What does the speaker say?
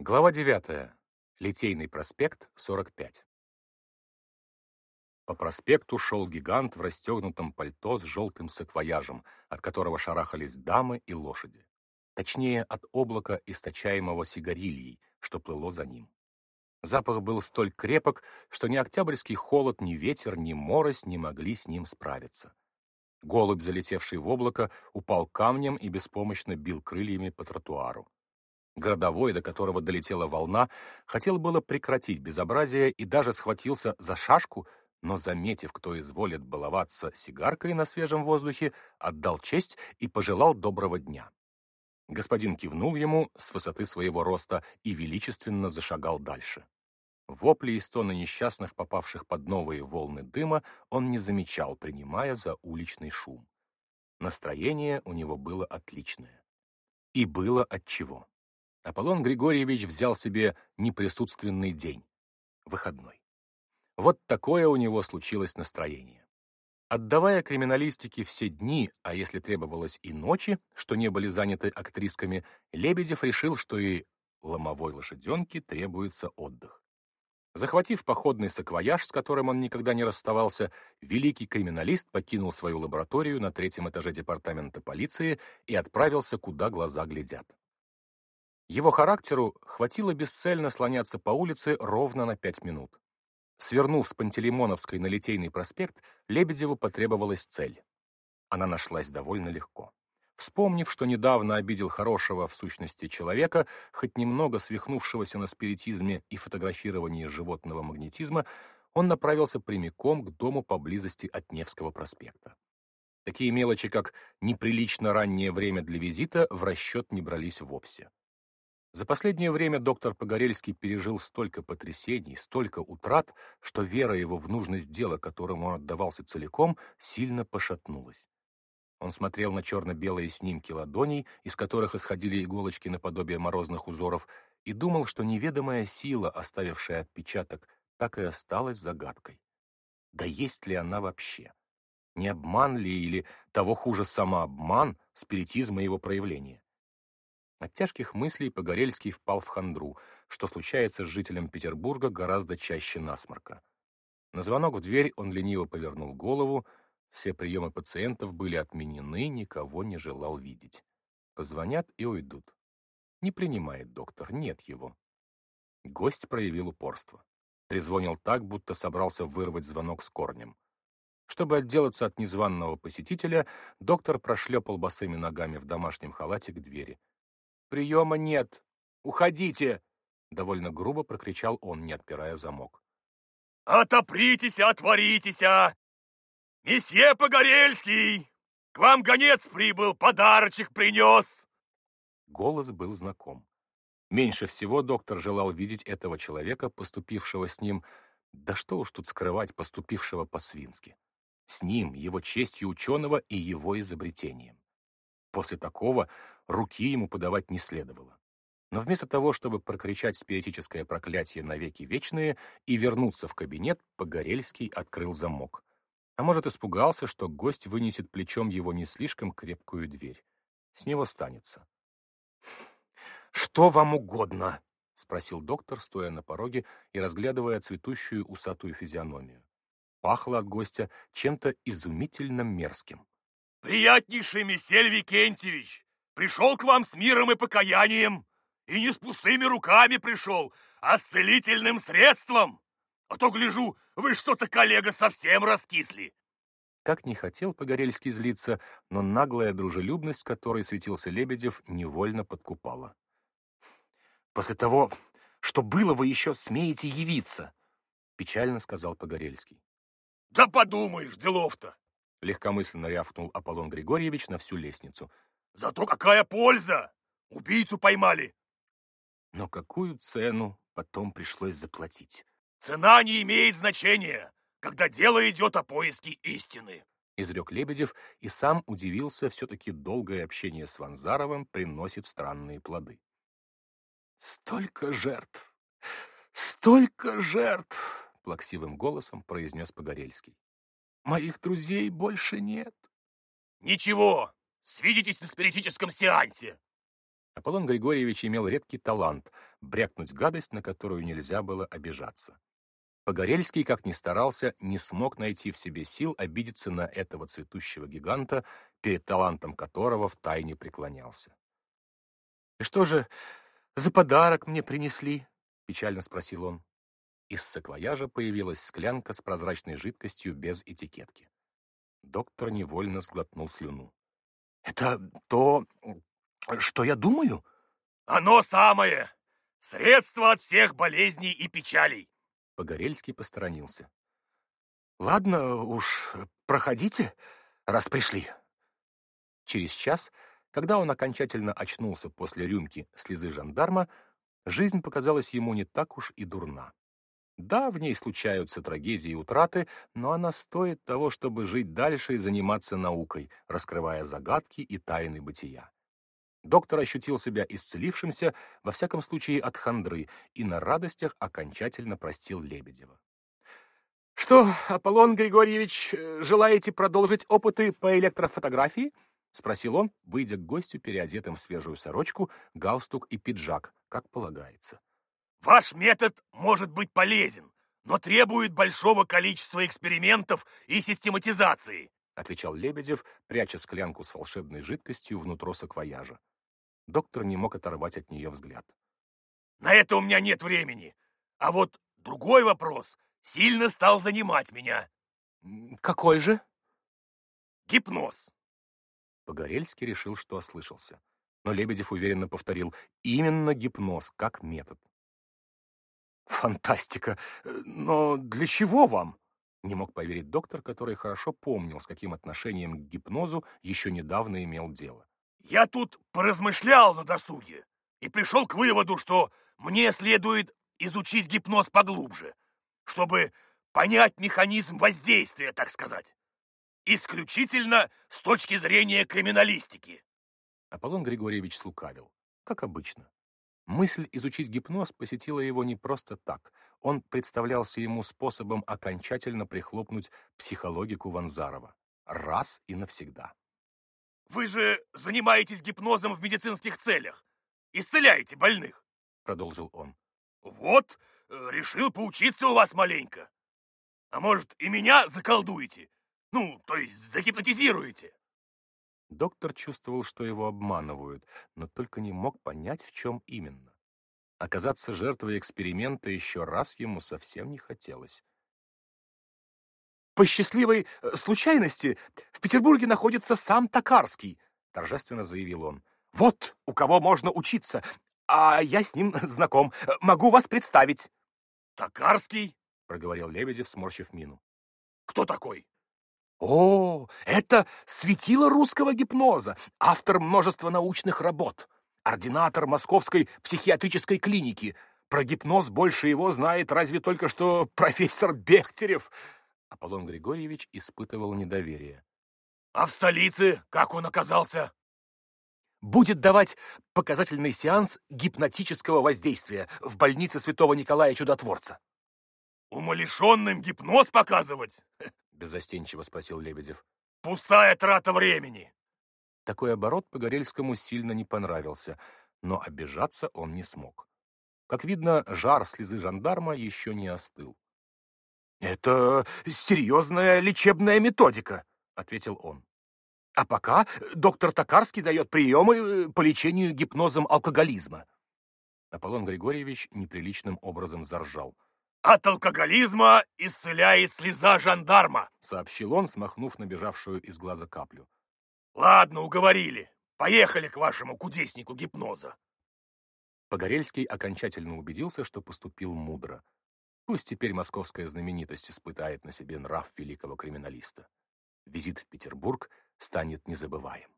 Глава 9. Литейный проспект, 45. По проспекту шел гигант в расстегнутом пальто с желтым саквояжем, от которого шарахались дамы и лошади. Точнее, от облака, источаемого сигарильей, что плыло за ним. Запах был столь крепок, что ни октябрьский холод, ни ветер, ни морось не могли с ним справиться. Голубь, залетевший в облако, упал камнем и беспомощно бил крыльями по тротуару. Городовой, до которого долетела волна, хотел было прекратить безобразие и даже схватился за шашку, но, заметив, кто изволит баловаться сигаркой на свежем воздухе, отдал честь и пожелал доброго дня. Господин кивнул ему с высоты своего роста и величественно зашагал дальше. Вопли и стоны несчастных, попавших под новые волны дыма, он не замечал, принимая за уличный шум. Настроение у него было отличное. И было отчего. Аполлон Григорьевич взял себе неприсутственный день, выходной. Вот такое у него случилось настроение. Отдавая криминалистике все дни, а если требовалось и ночи, что не были заняты актрисками, Лебедев решил, что и ломовой лошаденке требуется отдых. Захватив походный саквояж, с которым он никогда не расставался, великий криминалист покинул свою лабораторию на третьем этаже департамента полиции и отправился, куда глаза глядят. Его характеру хватило бесцельно слоняться по улице ровно на пять минут. Свернув с Пантелеймоновской на Литейный проспект, Лебедеву потребовалась цель. Она нашлась довольно легко. Вспомнив, что недавно обидел хорошего, в сущности, человека, хоть немного свихнувшегося на спиритизме и фотографировании животного магнетизма, он направился прямиком к дому поблизости от Невского проспекта. Такие мелочи, как неприлично раннее время для визита, в расчет не брались вовсе. За последнее время доктор Погорельский пережил столько потрясений, столько утрат, что вера его в нужность дела, которому он отдавался целиком, сильно пошатнулась. Он смотрел на черно-белые снимки ладоней, из которых исходили иголочки наподобие морозных узоров, и думал, что неведомая сила, оставившая отпечаток, так и осталась загадкой. Да есть ли она вообще? Не обман ли или, того хуже, самообман, спиритизма его проявления? От тяжких мыслей Погорельский впал в хандру, что случается с жителем Петербурга гораздо чаще насморка. На звонок в дверь он лениво повернул голову, все приемы пациентов были отменены, никого не желал видеть. Позвонят и уйдут. Не принимает доктор, нет его. Гость проявил упорство. Трезвонил так, будто собрался вырвать звонок с корнем. Чтобы отделаться от незваного посетителя, доктор прошлепал босыми ногами в домашнем халате к двери. «Приема нет! Уходите!» — довольно грубо прокричал он, не отпирая замок. «Отопритесь, отворитесь! А! Месье Погорельский! К вам гонец прибыл, подарочек принес!» Голос был знаком. Меньше всего доктор желал видеть этого человека, поступившего с ним, да что уж тут скрывать, поступившего по-свински. С ним, его честью ученого и его изобретением. После такого руки ему подавать не следовало. Но вместо того, чтобы прокричать спиритическое проклятие навеки вечные и вернуться в кабинет, Погорельский открыл замок. А может, испугался, что гость вынесет плечом его не слишком крепкую дверь. С него станется. «Что вам угодно?» — спросил доктор, стоя на пороге и разглядывая цветущую усатую физиономию. Пахло от гостя чем-то изумительно мерзким. «Приятнейший месель Викентьевич! Пришел к вам с миром и покаянием! И не с пустыми руками пришел, а с целительным средством! А то, гляжу, вы что-то, коллега, совсем раскисли!» Как не хотел Погорельский злиться, но наглая дружелюбность, которой светился Лебедев, невольно подкупала. «После того, что было, вы еще смеете явиться!» — печально сказал Погорельский. «Да подумаешь, делов-то! — легкомысленно рявкнул Аполлон Григорьевич на всю лестницу. «Зато какая польза! Убийцу поймали!» Но какую цену потом пришлось заплатить? «Цена не имеет значения, когда дело идет о поиске истины!» изрек Лебедев и сам удивился, все-таки долгое общение с Ванзаровым приносит странные плоды. «Столько жертв! Столько жертв!» — плаксивым голосом произнес Погорельский. Моих друзей больше нет. Ничего, свидитесь на спиритическом сеансе. Аполлон Григорьевич имел редкий талант брякнуть гадость, на которую нельзя было обижаться. Погорельский, как ни старался, не смог найти в себе сил обидеться на этого цветущего гиганта, перед талантом которого втайне преклонялся. «И что же за подарок мне принесли?» — печально спросил он. Из саквояжа появилась склянка с прозрачной жидкостью без этикетки. Доктор невольно сглотнул слюну. «Это то, что я думаю? Оно самое! Средство от всех болезней и печалей!» Погорельский посторонился. «Ладно уж, проходите, раз пришли». Через час, когда он окончательно очнулся после рюмки слезы жандарма, жизнь показалась ему не так уж и дурна. Да, в ней случаются трагедии и утраты, но она стоит того, чтобы жить дальше и заниматься наукой, раскрывая загадки и тайны бытия. Доктор ощутил себя исцелившимся, во всяком случае от хандры, и на радостях окончательно простил Лебедева. «Что, Аполлон Григорьевич, желаете продолжить опыты по электрофотографии?» — спросил он, выйдя к гостю, переодетым в свежую сорочку, галстук и пиджак, как полагается. «Ваш метод может быть полезен, но требует большого количества экспериментов и систематизации», — отвечал Лебедев, пряча склянку с волшебной жидкостью внутрь саквояжа. Доктор не мог оторвать от нее взгляд. «На это у меня нет времени. А вот другой вопрос сильно стал занимать меня». «Какой же?» «Гипноз». Погорельский решил, что ослышался. Но Лебедев уверенно повторил «именно гипноз, как метод». «Фантастика! Но для чего вам?» Не мог поверить доктор, который хорошо помнил, с каким отношением к гипнозу еще недавно имел дело. Я тут поразмышлял на досуге и пришел к выводу, что мне следует изучить гипноз поглубже, чтобы понять механизм воздействия, так сказать. Исключительно с точки зрения криминалистики. Аполлон Григорьевич слукавил, как обычно. Мысль изучить гипноз посетила его не просто так. Он представлялся ему способом окончательно прихлопнуть психологику Ванзарова. Раз и навсегда. Вы же занимаетесь гипнозом в медицинских целях. Исцеляете больных, продолжил он. Вот, э, решил поучиться у вас маленько. А может, и меня заколдуете? Ну, то есть загипнотизируете? Доктор чувствовал, что его обманывают, но только не мог понять, в чем именно. Оказаться жертвой эксперимента еще раз ему совсем не хотелось. По счастливой э, случайности в Петербурге находится сам Токарский, торжественно заявил он. Вот у кого можно учиться, а я с ним знаком. Могу вас представить. Токарский? проговорил Лебедев, сморщив мину. Кто такой? О, это светило русского гипноза, автор множества научных работ, ординатор Московской психиатрической клиники. Про гипноз больше его знает разве только что профессор Бехтерев. Аполлон Григорьевич испытывал недоверие. «А в столице как он оказался?» «Будет давать показательный сеанс гипнотического воздействия в больнице святого Николая Чудотворца». «Умалишенным гипноз показывать?» — беззастенчиво спросил Лебедев. «Пустая трата времени!» Такой оборот Погорельскому сильно не понравился, но обижаться он не смог. Как видно, жар слезы жандарма еще не остыл. «Это серьезная лечебная методика», — ответил он. «А пока доктор Токарский дает приемы э, по лечению гипнозом алкоголизма». Аполлон Григорьевич неприличным образом заржал. «От алкоголизма исцеляет слеза жандарма», — сообщил он, смахнув набежавшую из глаза каплю. «Ладно, уговорили. Поехали к вашему кудеснику гипноза». Погорельский окончательно убедился, что поступил мудро. Пусть теперь московская знаменитость испытает на себе нрав великого криминалиста. Визит в Петербург станет незабываем.